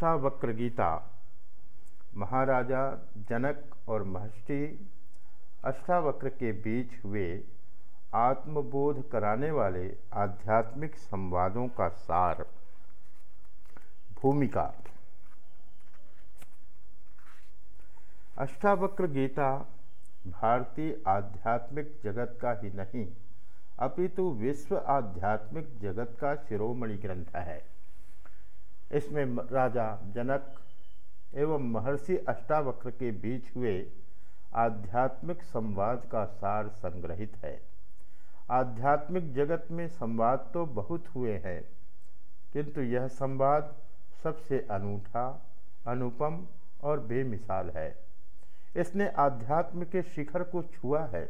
अष्टावक्र गीता महाराजा जनक और महर्षि अष्टावक्र के बीच हुए आत्मबोध कराने वाले आध्यात्मिक संवादों का सार। भूमिका। अष्टावक्र गीता भारतीय आध्यात्मिक जगत का ही नहीं, अपितु विश्व आध्यात्मिक जगत का शिरोमणि ग्रंथ है। इसमें राजा जनक एवं महर्षि अष्टावक्र के बीच हुए आध्यात्मिक संवाद का सार संग्रहित है। आध्यात्मिक जगत में संवाद तो बहुत हुए हैं, किंतु यह संवाद सबसे अनूठा, अनुपम और बेमिसाल है। इसने आध्यात्म के शिखर को छुआ है।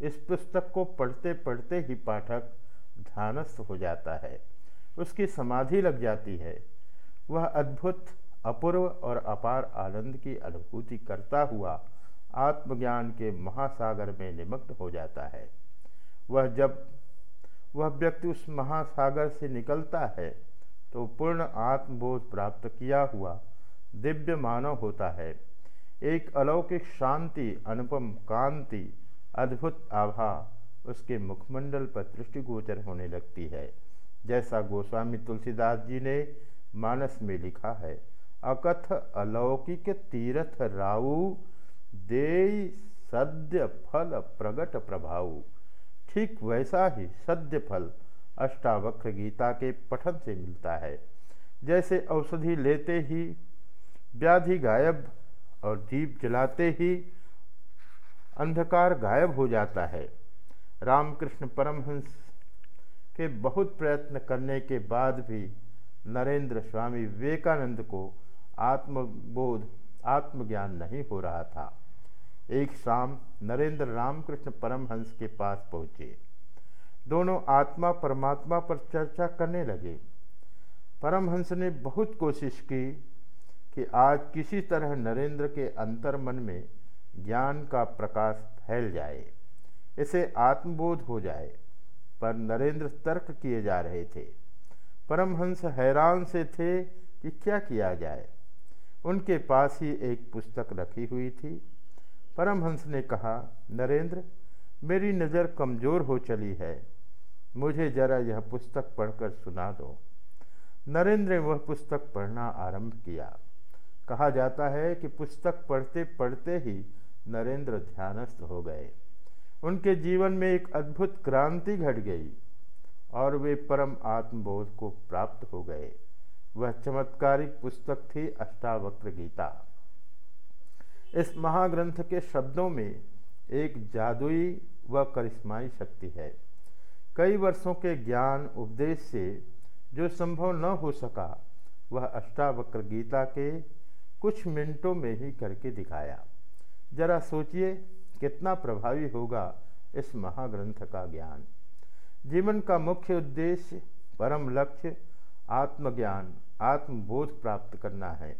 इस पुस्तक को पढ़ते पढ़ते ही पाठक ध्यानस्थ हो जाता है। उसकी समाधि लग जाती है। वह अद्भुत, अपूर्व और अपार आनंद की अनुभूति करता हुआ आत्मज्ञान के महासागर में निमग्न हो जाता है। वह जब वह व्यक्ति उस महासागर से निकलता है तो पूर्ण आत्मबोध प्राप्त किया हुआ दिव्य मानव होता है। एक अलौकिक शांति, अनुपम कांति, अद्भुत आभा उसके मुखमंडल पर दृष्टिगोचर होने लगती है। जैसा गोस्वामी तुलसीदास जी ने मानस में लिखा है, अकथ अलौकिक तीर्थ राऊ दे सद्य फल प्रगट प्रभाव ठीक वैसा ही सद्य फल अष्टावक्र गीता के पठन से मिलता है। जैसे औषधि लेते ही, व्याधि गायब और दीप जलाते ही अंधकार गायब हो जाता है। रामकृष्ण परमहंस के बहुत प्रयत्न करने के बाद भी नरेंद्र स्वामी विवेकानंद को आत्मबोध, आत्मज्ञान नहीं हो रहा था। एक शाम नरेंद्र रामकृष्ण परमहंस के पास पहुँचे। दोनों आत्मा परमात्मा पर चर्चा करने लगे। परमहंस ने बहुत कोशिश की कि आज किसी तरह नरेंद्र के अंतर मन में ज्ञान का प्रकाश फैल जाए, इसे आत्मबोध हो जाए, पर नरेंद्र तर्क किए जा रहे थे। परमहंस हैरान से थे कि क्या किया जाए। उनके पास ही एक पुस्तक रखी हुई थी। परमहंस ने कहा, नरेंद्र, मेरी नज़र कमज़ोर हो चली है। मुझे जरा यह पुस्तक पढ़कर सुना दो। नरेंद्र ने वह पुस्तक पढ़ना आरंभ किया। कहा जाता है कि पुस्तक पढ़ते पढ़ते ही नरेंद्र ध्यानस्थ हो गए। उनके जीवन में एक अद्भुत क्रांति घट गई। और वे परम आत्मबोध को प्राप्त हो गए। वह चमत्कारिक पुस्तक थी अष्टावक्र गीता। इस महाग्रंथ के शब्दों में एक जादुई व करिश्माई शक्ति है। कई वर्षों के ज्ञान उपदेश से जो संभव न हो सका, वह अष्टावक्र गीता के कुछ मिनटों में ही करके दिखाया। जरा सोचिए, कितना प्रभावी होगा इस महाग्रंथ का ज्ञान। जीवन का मुख्य उद्देश्य परम लक्ष्य, आत्मज्ञान, आत्मबोध प्राप्त करना है।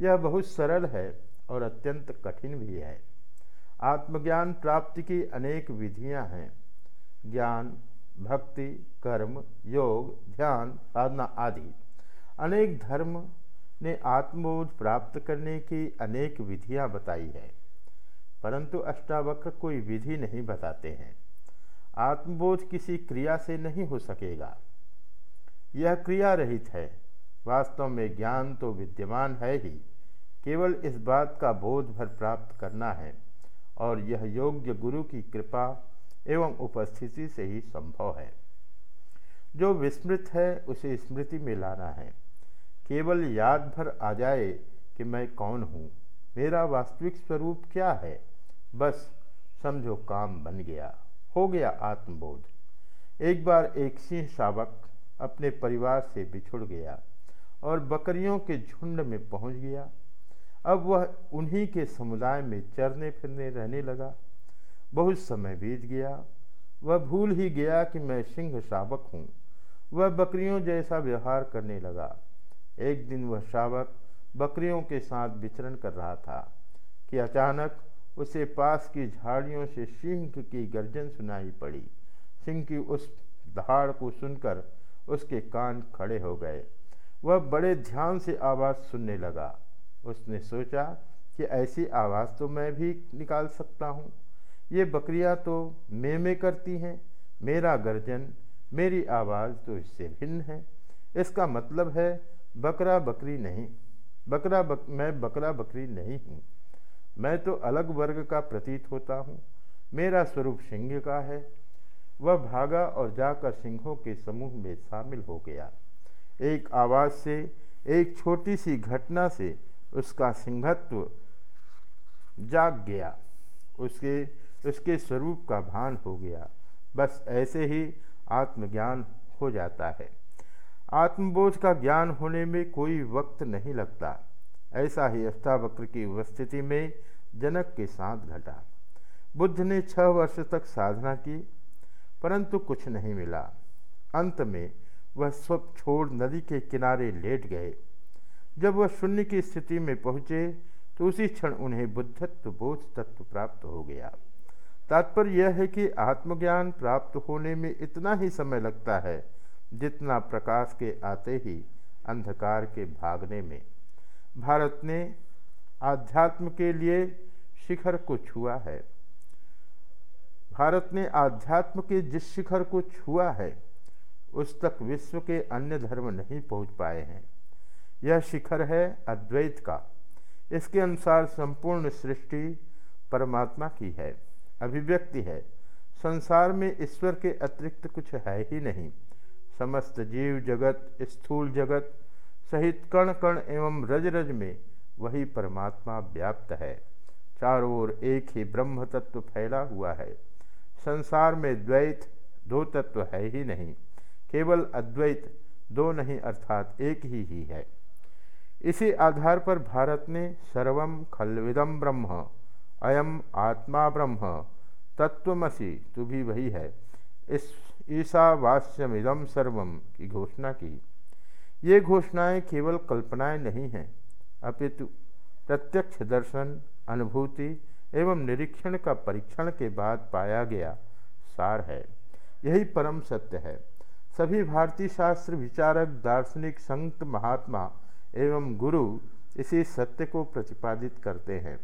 यह बहुत सरल है और अत्यंत कठिन भी है। आत्मज्ञान प्राप्ति की अनेक विधियाँ हैं। ज्ञान, भक्ति, कर्म, योग, ध्यान, साधना आदि। अनेक धर्म ने आत्मबोध प्राप्त करने की अनेक विधियाँ बताई है, परंतु अष्टावक्र कोई विधि नहीं बताते हैं। आत्मबोध किसी क्रिया से नहीं हो सकेगा। यह क्रिया रहित है। वास्तव में ज्ञान तो विद्यमान है ही। केवल इस बात का बोध भर प्राप्त करना है और यह योग्य गुरु की कृपा एवं उपस्थिति से ही संभव है। जो विस्मृत है, उसे स्मृति में लाना है। केवल याद भर आ जाए कि मैं कौन हूँ। मेरा वास्तविक स्वरूप क्या है? बस समझो काम बन गया। हो गया आत्मबोध। एक बार एक सिंह शावक अपने परिवार से बिछुड़ गया और बकरियों के झुंड में पहुँच गया। अब वह उन्हीं के समुदाय में चरने फिरने रहने लगा। बहुत समय बीत गया। वह भूल ही गया कि मैं सिंह शावक हूँ। वह बकरियों जैसा व्यवहार करने लगा। एक दिन वह शावक बकरियों के साथ विचरण कर रहा था कि अचानक उसे पास की झाड़ियों से सिंह की गर्जन सुनाई पड़ी। सिंह की उस दहाड़ को सुनकर उसके कान खड़े हो गए। वह बड़े ध्यान से आवाज़ सुनने लगा। उसने सोचा कि ऐसी आवाज़ तो मैं भी निकाल सकता हूँ। ये बकरियाँ तो मे में करती हैं। मेरा गर्जन मेरी आवाज़ तो इससे भिन्न है। इसका मतलब है बकरा बकरी नहीं बकरा बक, मैं बकरा बकरी नहीं हूँ। मैं तो अलग वर्ग का प्रतीत होता हूँ। मेरा स्वरूप सिंह का है। वह भागा और जाकर सिंहों के समूह में शामिल हो गया। एक आवाज़ से, एक छोटी सी घटना से उसका सिंहत्व जाग गया। उसके उसके स्वरूप का भान हो गया। बस ऐसे ही आत्मज्ञान हो जाता है। आत्मबोध का ज्ञान होने में कोई वक्त नहीं लगता। ऐसा ही अष्टावक्र की उपस्थिति में जनक के साथ घटा। बुद्ध ने छह वर्ष तक साधना की, परंतु कुछ नहीं मिला। अंत में वह सब छोड़ नदी के किनारे लेट गए। जब वह शून्य की स्थिति में पहुँचे तो उसी क्षण उन्हें बुद्धत्व बोध तत्व प्राप्त हो गया। तात्पर्य यह है कि आत्मज्ञान प्राप्त होने में इतना ही समय लगता है, जितना प्रकाश के आते ही अंधकार के भागने में। भारत ने आध्यात्म के लिए शिखर को छुआ है। भारत ने आध्यात्म के जिस शिखर को छुआ है, उस तक विश्व के अन्य धर्म नहीं पहुँच पाए हैं। यह शिखर है अद्वैत का। इसके अनुसार संपूर्ण सृष्टि परमात्मा की है, अभिव्यक्ति है। संसार में ईश्वर के अतिरिक्त कुछ है ही नहीं। समस्त जीव जगत, स्थूल जगत सहित कण कण एवं रज रज में वही परमात्मा व्याप्त है। चारों ओर एक ही ब्रह्म तत्व फैला हुआ है। संसार में द्वैत दो तत्व है ही नहीं। केवल अद्वैत दो नहीं, अर्थात एक ही ही है। इसी आधार पर भारत ने सर्वम खलविदम ब्रह्म अयम आत्मा ब्रह्म तत्वमसी तू भी वही है। इस ईसावास्यमिदम सर्वम की घोषणा की। ये घोषणाएँ केवल कल्पनाएँ नहीं हैं। अपितु प्रत्यक्ष दर्शन, अनुभूति एवं निरीक्षण का परीक्षण के बाद पाया गया सार है। यही परम सत्य है। सभी भारतीय शास्त्र विचारक, दार्शनिक, संत, महात्मा एवं गुरु इसी सत्य को प्रतिपादित करते हैं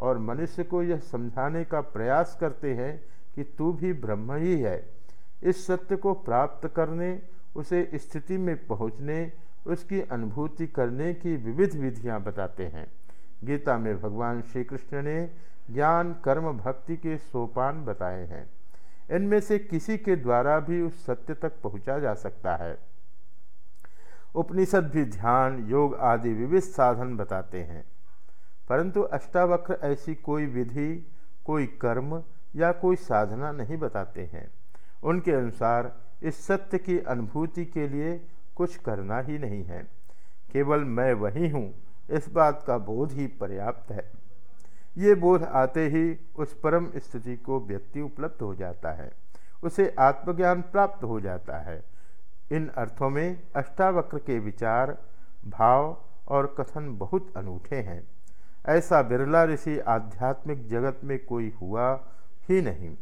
और मनुष्य को यह समझाने का प्रयास करते हैं कि तू भी ब्रह्म ही है। इस सत्य को प्राप्त करने, उसे स्थिति में पहुँचने उसकी अनुभूति करने की विविध विधियाँ बताते हैं। गीता में भगवान श्री कृष्ण ने ज्ञान, कर्म, भक्ति के सोपान बताए हैं। इनमें से किसी के द्वारा भी उस सत्य तक पहुँचा जा सकता है। उपनिषद भी ध्यान, योग आदि विविध साधन बताते हैं। परंतु अष्टावक्र ऐसी कोई विधि, कोई कर्म या कोई साधना नहीं बताते हैं। उनके अनुसार इस सत्य की अनुभूति के लिए कुछ करना ही नहीं है। केवल मैं वही हूँ, इस बात का बोध ही पर्याप्त है। ये बोध आते ही उस परम स्थिति को व्यक्ति उपलब्ध हो जाता है। उसे आत्मज्ञान प्राप्त हो जाता है। इन अर्थों में अष्टावक्र के विचार, भाव और कथन बहुत अनूठे हैं। ऐसा बिरला ऋषि आध्यात्मिक जगत में कोई हुआ ही नहीं।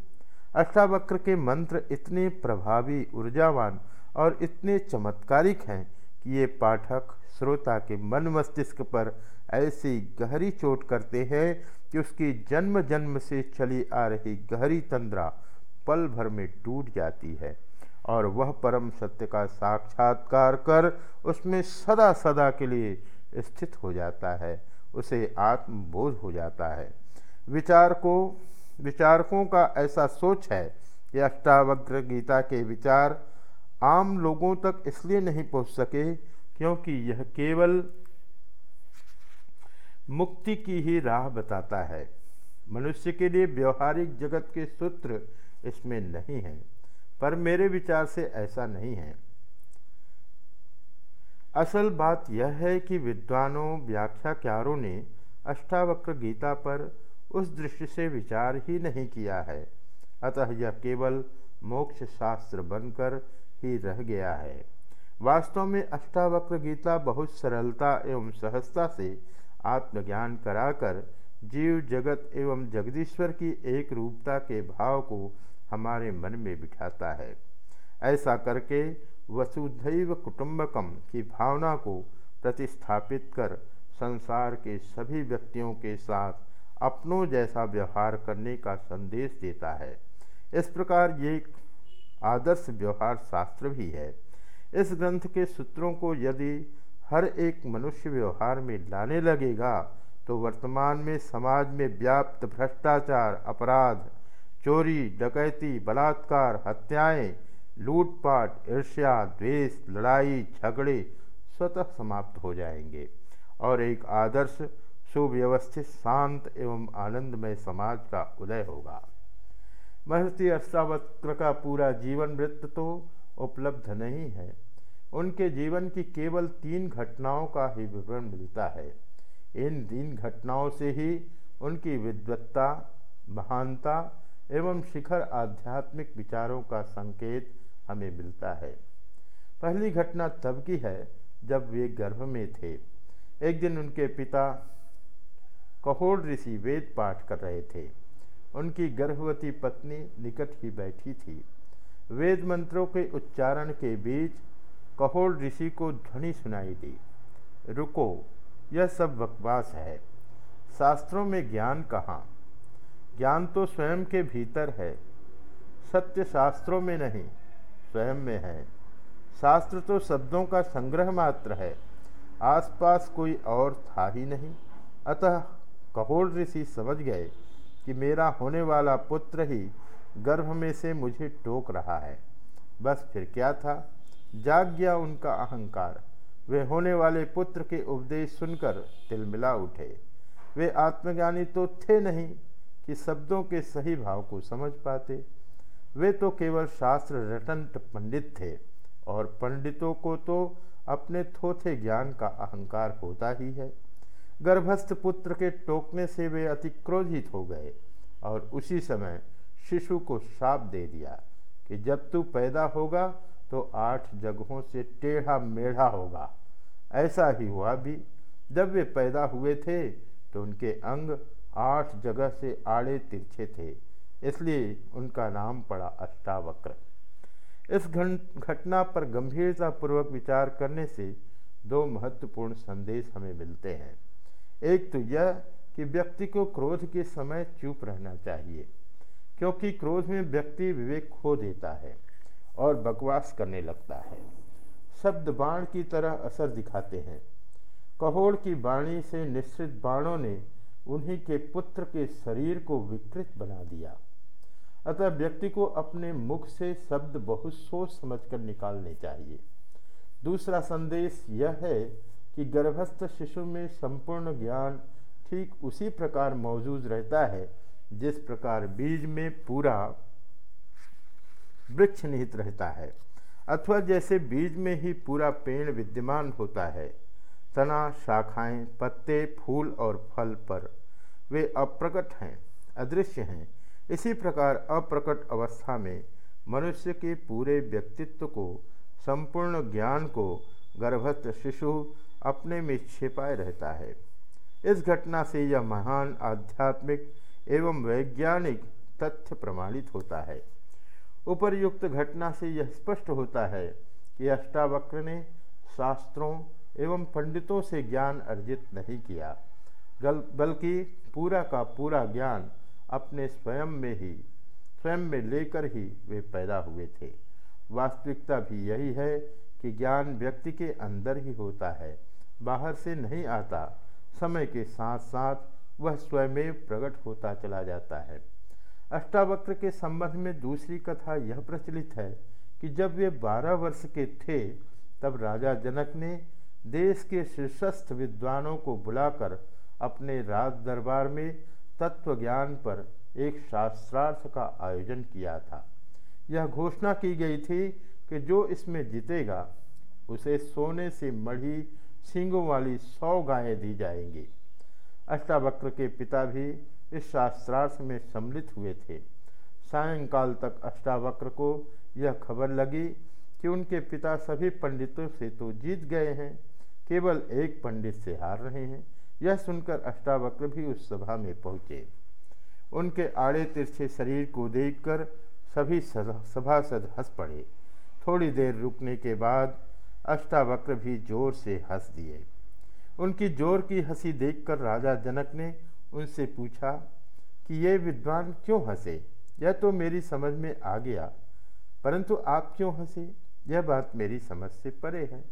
अष्टावक्र के मंत्र इतने प्रभावी, ऊर्जावान और इतने चमत्कारिक हैं कि ये पाठक श्रोता के मन मस्तिष्क पर ऐसी गहरी चोट करते हैं कि उसकी जन्म जन्म से चली आ रही गहरी तंद्रा पल भर में टूट जाती है। और वह परम सत्य का साक्षात्कार कर उसमें सदा सदा के लिए स्थित हो जाता है। उसे आत्मबोध हो जाता है। विचार को विचारकों का ऐसा सोच है कि अष्टावक्र गीता के विचार आम लोगों तक इसलिए नहीं पहुँच सके क्योंकि यह केवल मुक्ति की ही राह बताता है। मनुष्य के लिए व्यवहारिक जगत के सूत्र इसमें नहीं है, पर मेरे विचार से ऐसा नहीं है। असल बात यह है कि विद्वानों, व्याख्याकारों ने अष्टावक्र गीता पर उस दृष्टि से विचार ही नहीं किया है। अतः यह केवल मोक्ष शास्त्र बनकर ही रह गया है। वास्तव में अष्टावक्र गीता बहुत सरलता एवं सहजता से आत्मज्ञान कराकर जीव जगत एवं जगदीश्वर की एक रूपता के भाव को हमारे मन में बिठाता है। ऐसा करके वसुधैव कुटुंबकम की भावना को प्रतिस्थापित कर संसार के सभी व्यक्तियों के साथ अपनों जैसा व्यवहार करने का संदेश देता है। इस प्रकार ये आदर्श व्यवहार शास्त्र भी है। इस ग्रंथ के सूत्रों को यदि हर एक मनुष्य व्यवहार में लाने लगेगा तो वर्तमान में समाज में व्याप्त भ्रष्टाचार, अपराध, चोरी, डकैती, बलात्कार, हत्याएँ, लूटपाट, ईर्ष्या, द्वेष, लड़ाई, झगड़े स्वतः समाप्त हो जाएँगे और एक आदर्श, सुव्यवस्थित, शांत एवं आनंदमय समाज का उदय होगा। महर्षि अष्टावक्र का पूरा जीवन वृत्त तो उपलब्ध नहीं है। उनके जीवन की केवल तीन घटनाओं का ही विवरण मिलता है। इन तीन घटनाओं से ही उनकी विद्वत्ता, महानता एवं शिखर आध्यात्मिक विचारों का संकेत हमें मिलता है। पहली घटना तब की है जब वे गर्भ में थे। एक दिन उनके पिता कहोड़ ऋषि वेद पाठ कर रहे थे। उनकी गर्भवती पत्नी निकट ही बैठी थी। वेद मंत्रों के उच्चारण के बीच कहोड़ ऋषि को ध्वनि सुनाई दी। रुको, यह सब बकवास है। शास्त्रों में ज्ञान कहाँ? ज्ञान तो स्वयं के भीतर है। सत्य शास्त्रों में नहीं, स्वयं में है। शास्त्र तो शब्दों का संग्रह मात्र है। आसपास कोई और था ही नहीं। अतः कहोड़ ऋषि समझ गए कि मेरा होने वाला पुत्र ही गर्भ में से मुझे टोक रहा है। बस फिर क्या था? जाग गया उनका अहंकार। वे होने वाले पुत्र के उपदेश सुनकर तिलमिला उठे। वे आत्मज्ञानी तो थे नहीं कि शब्दों के सही भाव को समझ पाते। वे तो केवल शास्त्र रटंत पंडित थे और पंडितों को तो अपने थोथे ज्ञान का अहंकार होता ही है। गर्भस्थ पुत्र के टोकने से वे अति क्रोधित हो गए और उसी समय शिशु को श्राप दे दिया कि जब तू पैदा होगा तो आठ जगहों से टेढ़ा मेढ़ा होगा। ऐसा ही हुआ भी। जब वे पैदा हुए थे तो उनके अंग आठ जगह से आड़े तिरछे थे, इसलिए उनका नाम पड़ा अष्टावक्र। इस घटना पर गंभीरतापूर्वक विचार करने से दो महत्वपूर्ण संदेश हमें मिलते हैं। एक तो यह कि व्यक्ति को क्रोध के समय चुप रहना चाहिए, क्योंकि क्रोध में व्यक्ति विवेक खो देता है और बकवास करने लगता है। शब्द बाण की तरह असर दिखाते हैं। कहोड़ की बाणी से निश्चित बाणों ने उन्हीं के पुत्र के शरीर को विकृत बना दिया। अतः व्यक्ति को अपने मुख से शब्द बहुत सोच समझकर निकालने चाहिए। दूसरा संदेश यह है कि गर्भस्थ शिशु में संपूर्ण ज्ञान ठीक उसी प्रकार मौजूद रहता है, जिस प्रकार बीज में पूरा वृक्ष निहित रहता है, अथवा जैसे बीज में ही पूरा पेड़ विद्यमान होता है। तना, शाखाएँ, पत्ते, फूल और फल पर वे अप्रकट हैं, अदृश्य हैं। इसी प्रकार अप्रकट अवस्था में मनुष्य के पूरे व्यक्तित्व को, संपूर्ण ज्ञान को गर्भस्थ शिशु अपने में छिपाए रहता है। इस घटना से यह महान आध्यात्मिक एवं वैज्ञानिक तथ्य प्रमाणित होता है। उपर्युक्त घटना से यह स्पष्ट होता है कि अष्टावक्र ने शास्त्रों एवं पंडितों से ज्ञान अर्जित नहीं किया बल्कि पूरा का पूरा ज्ञान अपने स्वयं में ही, स्वयं में लेकर ही वे पैदा हुए थे। वास्तविकता भी यही है कि ज्ञान व्यक्ति के अंदर ही होता है। बाहर से नहीं आता। समय के साथ साथ वह स्वयं प्रकट होता चला जाता है। अष्टावक्र के संबंध में दूसरी कथा यह प्रचलित है कि जब वे बारह वर्ष के थे, तब राजा जनक ने देश के शीर्षस्थ विद्वानों को बुलाकर अपने राज दरबार में तत्व ज्ञान पर एक शास्त्रार्थ का आयोजन किया था। यह घोषणा की गई थी कि जो इसमें जीतेगा, उसे सोने से मढ़ी सींगों वाली सौ गायें दी जाएँगी। अष्टावक्र के पिता भी इस शास्त्रार्थ में सम्मिलित हुए थे। सायंकाल तक अष्टावक्र को यह खबर लगी कि उनके पिता सभी पंडितों से तो जीत गए हैं, केवल एक पंडित से हार रहे हैं। यह सुनकर अष्टावक्र भी उस सभा में पहुँचे। उनके आड़े तिरछे शरीर को देखकर सभी सभासद हंस पड़े। थोड़ी देर रुकने के बाद अष्टावक्र भी ज़ोर से हंस दिए। उनकी ज़ोर की हँसी देखकर राजा जनक ने उनसे पूछा कि ये विद्वान क्यों हंसे? यह तो मेरी समझ में आ गया, परंतु आप क्यों हंसे? यह बात मेरी समझ से परे है।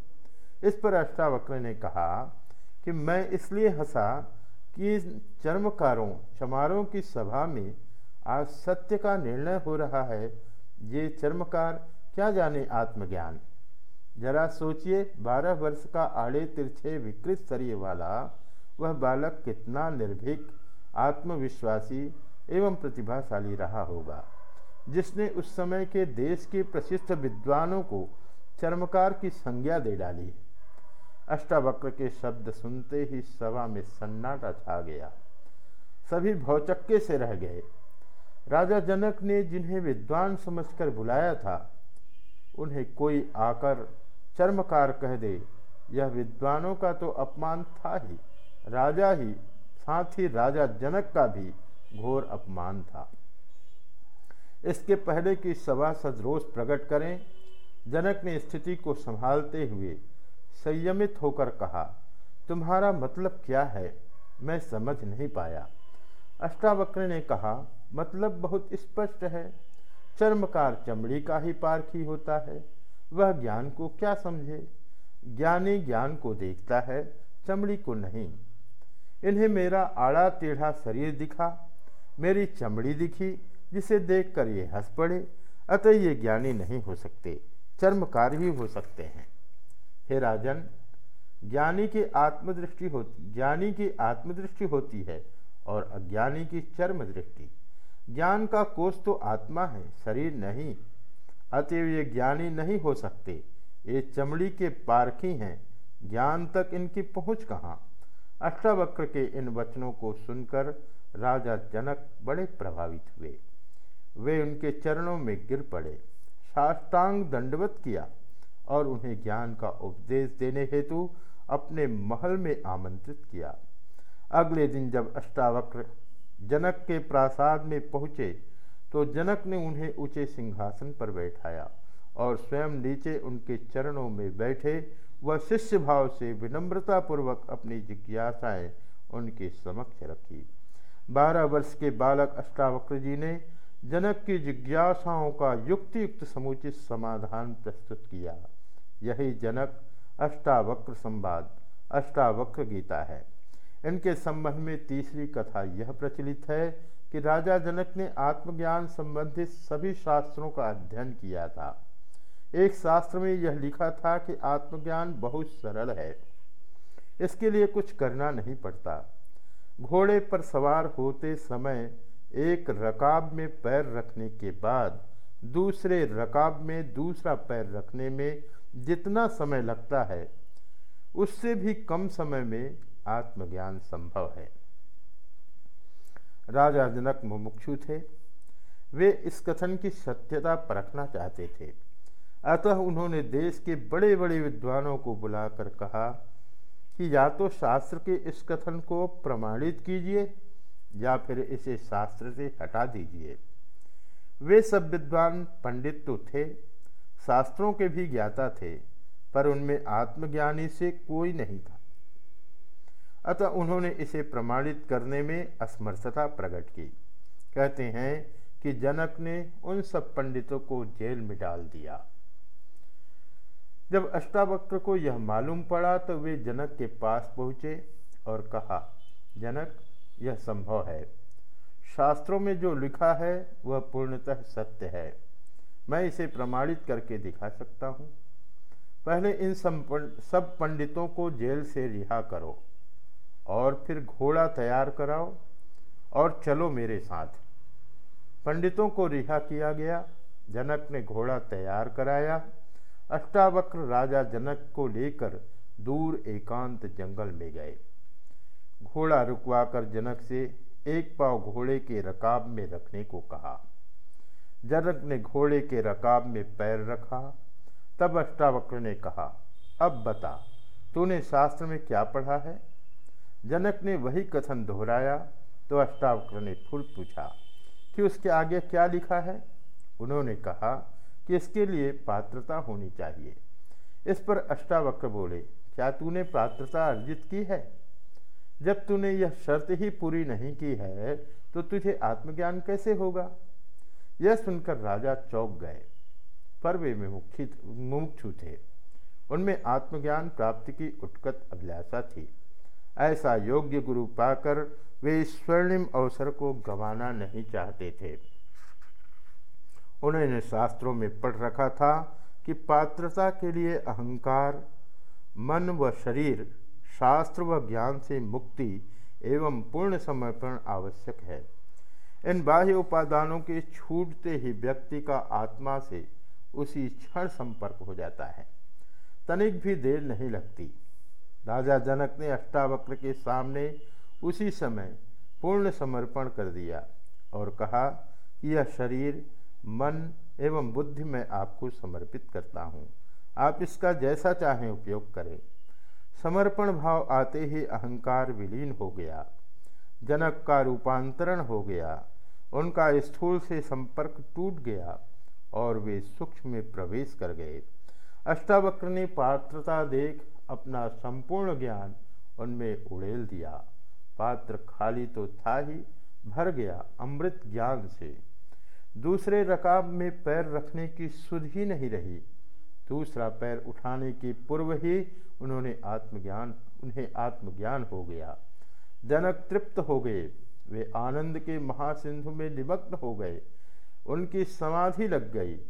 इस पर अष्टावक्र ने कहा कि मैं इसलिए हंसा कि चर्मकारों, चमारों की सभा में आज सत्य का निर्णय हो रहा है। ये चर्मकार क्या जाने आत्मज्ञान? जरा सोचिए, बारह वर्ष का आड़े तिरछे विकृत शरीर वाला, वह बालक कितना निर्भीक, आत्मविश्वासी एवं प्रतिभाशाली रहा होगा। जिसने उस समय के देश के प्रसिद्ध विद्वानों को चर्मकार की संज्ञा दे डाली। अष्टावक्र के शब्द सुनते ही सभा में सन्नाटा छा गया। सभी भौचक्के से रह गए। राजा जनक ने जिन्हें विद्वान समझकर बुलाया था, उन्हें कोई आकर चर्मकार कह दे, यह विद्वानों का तो अपमान था ही। राजा ही, साथ ही राजा जनक का भी घोर अपमान था। इसके पहले कि सभा सदरोष प्रकट करें। जनक ने स्थिति को संभालते हुए संयमित होकर कहा, तुम्हारा मतलब क्या है? मैं समझ नहीं पाया। अष्टावक्र ने कहा मतलब बहुत स्पष्ट है। चर्मकार चमड़ी का ही पारखी होता है। वह ज्ञान को क्या समझे? ज्ञानी ज्ञान को देखता है, चमड़ी को नहीं। इन्हें मेरा आड़ा टेढ़ा शरीर दिखा, मेरी चमड़ी दिखी, जिसे देखकर ये हंस पड़े। अतः ये ज्ञानी नहीं हो सकते, चर्मकार ही हो सकते हैं। हे राजन, ज्ञानी की आत्मदृष्टि होती, ज्ञानी की आत्मदृष्टि होती है और अज्ञानी की चर्म दृष्टि ज्ञान का कोष तो आत्मा है, शरीर नहीं। अतएव ये ज्ञानी नहीं हो सकते। ये चमड़ी के पारखी हैं। ज्ञान तक इनकी पहुँच कहाँ? अष्टावक्र के इन वचनों को सुनकर राजा जनक बड़े प्रभावित हुए। वे उनके चरणों में गिर पड़े। साष्टांग दंडवत किया और उन्हें ज्ञान का उपदेश देने हेतु अपने महल में आमंत्रित किया। अगले दिन जब अष्टावक्र जनक के प्रासाद में पहुँचे तो जनक ने उन्हें ऊँचे सिंहासन पर बैठाया और स्वयं नीचे उनके चरणों में बैठे, वह शिष्य भाव से विनम्रतापूर्वक अपनी जिज्ञासाएँ उनके समक्ष रखी। बारह वर्ष के बालक अष्टावक्र जी ने जनक की जिज्ञासाओं का युक्ति युक्त समुचित समाधान प्रस्तुत किया। यही जनक अष्टावक्र संवाद, अष्टावक्र गीता है। इनके संबंध में तीसरी कथा यह प्रचलित है कि राजा जनक ने आत्मज्ञान संबंधित सभी शास्त्रों का अध्ययन किया था। एक शास्त्र में यह लिखा था कि आत्मज्ञान बहुत सरल है। इसके लिए कुछ करना नहीं पड़ता। घोड़े पर सवार होते समय एक रकाब में पैर रखने के बाद दूसरे रकाब में दूसरा पैर रखने में जितना समय लगता है, उससे भी कम समय में आत्मज्ञान संभव है। राजा जनक मुमुक्षु थे। वे इस कथन की सत्यता परखना चाहते थे। अतः उन्होंने देश के बड़े बड़े विद्वानों को बुलाकर कहा कि या तो शास्त्र के इस कथन को प्रमाणित कीजिए या फिर इसे शास्त्र से हटा दीजिए। वे सब विद्वान पंडित तो थे, शास्त्रों के भी ज्ञाता थे, पर उनमें आत्मज्ञानी से कोई नहीं था। अतः उन्होंने इसे प्रमाणित करने में असमर्थता प्रकट की। कहते हैं कि जनक ने उन सब पंडितों को जेल में डाल दिया। जब अष्टावक्र को यह मालूम पड़ा तो वे जनक के पास पहुँचे और कहा, जनक, यह संभव है। शास्त्रों में जो लिखा है, वह पूर्णतः सत्य है। मैं इसे प्रमाणित करके दिखा सकता हूँ। पहले इन सब पंडितों को जेल से रिहा करो। और फिर घोड़ा तैयार कराओ और चलो मेरे साथ। पंडितों को रिहा किया गया। जनक ने घोड़ा तैयार कराया। अष्टावक्र राजा जनक को लेकर दूर एकांत जंगल में गए। घोड़ा रुकवाकर जनक से एक पाव घोड़े के रकाब में रखने को कहा। जनक ने घोड़े के रकाब में पैर रखा। तब अष्टावक्र ने कहा, अब बता, तूने शास्त्र में क्या पढ़ा है? जनक ने वही कथन दोहराया तो अष्टावक्र ने फुल पूछा, कि उसके आगे क्या लिखा है? उन्होंने कहा, कि इसके लिए पात्रता होनी चाहिए। इस पर अष्टावक्र बोले, क्या तूने पात्रता अर्जित की है? जब तूने यह शर्त ही पूरी नहीं की है तो तुझे आत्मज्ञान कैसे होगा? यह सुनकर राजा चौक गए। पर वे मुमुक्षु थे उनमें आत्मज्ञान प्राप्ति की उत्कट अभिलाषा थी। ऐसा योग्य गुरु पाकर वे स्वर्णिम अवसर को गंवाना नहीं चाहते थे। उन्होंने शास्त्रों में पढ़ रखा था कि पात्रता के लिए अहंकार, मन व शरीर, शास्त्र व ज्ञान से मुक्ति एवं पूर्ण समर्पण आवश्यक है। इन बाह्य उपादानों के छूटते ही व्यक्ति का आत्मा से उसी क्षण संपर्क हो जाता है। तनिक भी देर नहीं लगती। राजा जनक ने अष्टावक्र के सामने उसी समय पूर्ण समर्पण कर दिया और कहा कि यह शरीर, मन एवं बुद्धि मैं आपको समर्पित करता हूँ। आप इसका जैसा चाहें उपयोग करें। समर्पण भाव आते ही अहंकार विलीन हो गया। जनक का रूपांतरण हो गया। उनका स्थूल से संपर्क टूट गया और वे सूक्ष्म में प्रवेश कर गए। अष्टावक्र ने पात्रता देख अपना संपूर्ण ज्ञान उनमें उड़ेल दिया। पात्र खाली तो था ही, भर गया अमृत ज्ञान से। दूसरे रकाब में पैर रखने की सुध ही नहीं रही। दूसरा पैर उठाने के पूर्व ही उन्होंने आत्मज्ञान, उन्हें आत्मज्ञान हो गया। जनक तृप्त हो गए। वे आनंद के महासिंधु में निमग्न हो गए। उनकी समाधि लग गई।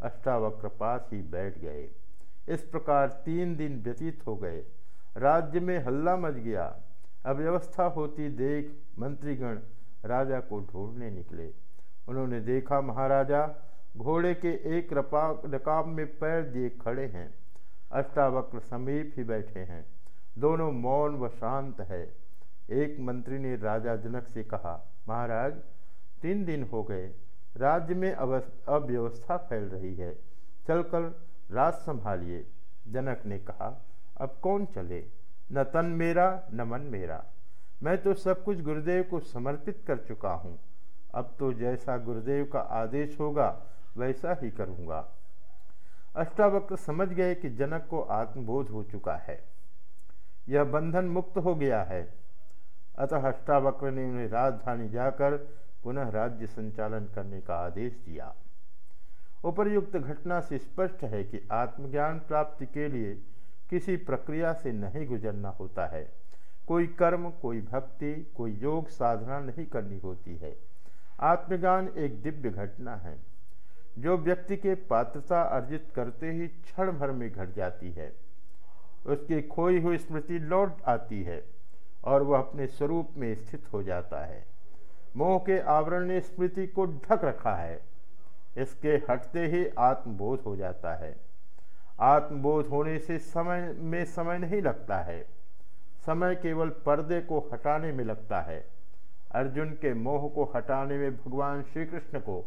अष्टावक्र पास ही बैठ गए। इस प्रकार तीन दिन व्यतीत हो गए। राज्य में हल्ला मच गया। अव्यवस्था होती देख मंत्रीगण राजा को ढूँढने निकले। उन्होंने देखा, महाराजा, घोड़े के एक रकाब में पैर दिए खड़े हैं। अष्टावक्र समीप ही बैठे हैं। दोनों मौन व शांत है। एक मंत्री ने राजा जनक से कहा, महाराज, तीन दिन हो गए। राज्य में अव्यवस्था फैल रही है। चलकर राज संभालिए। जनक ने कहा, अब कौन चले? न तन मेरा, न मन मेरा। मैं तो सब कुछ गुरुदेव को समर्पित कर चुका हूँ। अब तो जैसा गुरुदेव का आदेश होगा, वैसा ही करूँगा अष्टावक्र समझ गए कि जनक को आत्मबोध हो चुका है। यह बंधन मुक्त हो गया है। अतः अष्टावक्र ने उन्हें राजधानी जाकर पुनः राज्य संचालन करने का आदेश दिया। उपर्युक्त घटना से स्पष्ट है कि आत्मज्ञान प्राप्ति के लिए किसी प्रक्रिया से नहीं गुजरना होता है। कोई कर्म, कोई भक्ति, कोई योग साधना नहीं करनी होती है। आत्मज्ञान एक दिव्य घटना है। जो व्यक्ति के पात्रता अर्जित करते ही क्षण भर में घट जाती है। उसकी खोई हुई स्मृति लौट आती है और वह अपने स्वरूप में स्थित हो जाता है। मोह के आवरण ने स्मृति को ढक रखा है। इसके हटते ही आत्मबोध हो जाता है। आत्मबोध होने से समय में समय नहीं लगता है। समय केवल पर्दे को हटाने में लगता है। अर्जुन के मोह को हटाने में भगवान श्री कृष्ण को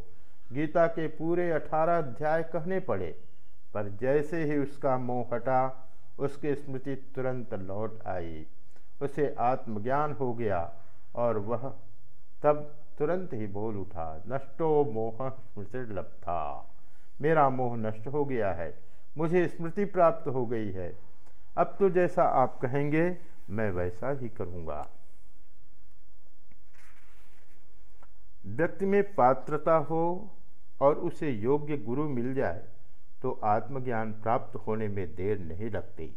गीता के पूरे अठारह अध्याय कहने पड़े, पर जैसे ही उसका मोह हटा, उसकी स्मृति तुरंत लौट आई। उसे आत्मज्ञान हो गया और वह तब तुरंत ही बोल उठा, नष्टो मोह था मेरा मोह नष्ट हो गया है, मुझे स्मृति प्राप्त हो गई है। अब तो जैसा आप कहेंगे, मैं वैसा ही करूँगा। व्यक्ति में पात्रता हो और उसे योग्य गुरु मिल जाए तो आत्मज्ञान प्राप्त होने में देर नहीं लगती।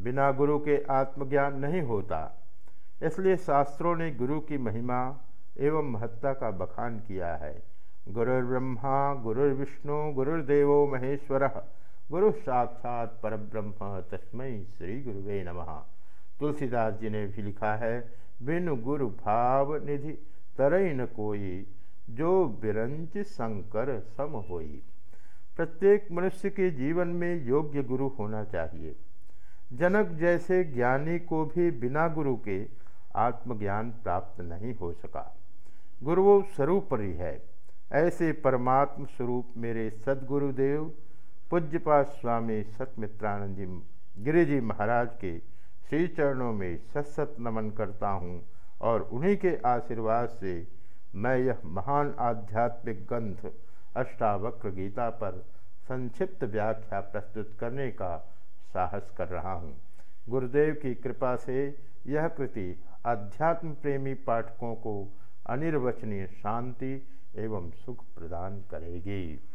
बिना गुरु के आत्मज्ञान नहीं होता। इसलिए शास्त्रों ने गुरु की महिमा एवं महत्ता का बखान किया है। गुरुर्ब्रह्मा, गुरुर्विष्णु, गुरुर्देवो महेश्वर, गुरु साक्षात परब्रह्म तस्मय श्री गुरुवे नमः। तुलसीदास जी ने भी लिखा है, बिन गुरु भाव निधि तरई न कोई, जो बिरंच शंकर सम होई। प्रत्येक मनुष्य के जीवन में योग्य गुरु होना चाहिए। जनक जैसे ज्ञानी को भी बिना गुरु के आत्मज्ञान प्राप्त नहीं हो सका। गुरु स्वरूप ही। ऐसे परमात्म स्वरूप मेरे सदगुरुदेव पूज्यपात स्वामी सतमित्रानंद जी, गिरिजी महाराज के श्री चरणों में सत सत नमन करता हूँ और उन्हीं के आशीर्वाद से मैं यह महान आध्यात्मिक ग्रंथ अष्टावक्र गीता पर संक्षिप्त व्याख्या प्रस्तुत करने का साहस कर रहा हूँ। गुरुदेव की कृपा से यह कृति अध्यात्म प्रेमी पाठकों को अनिर्वचनीय शांति एवं सुख प्रदान करेगी।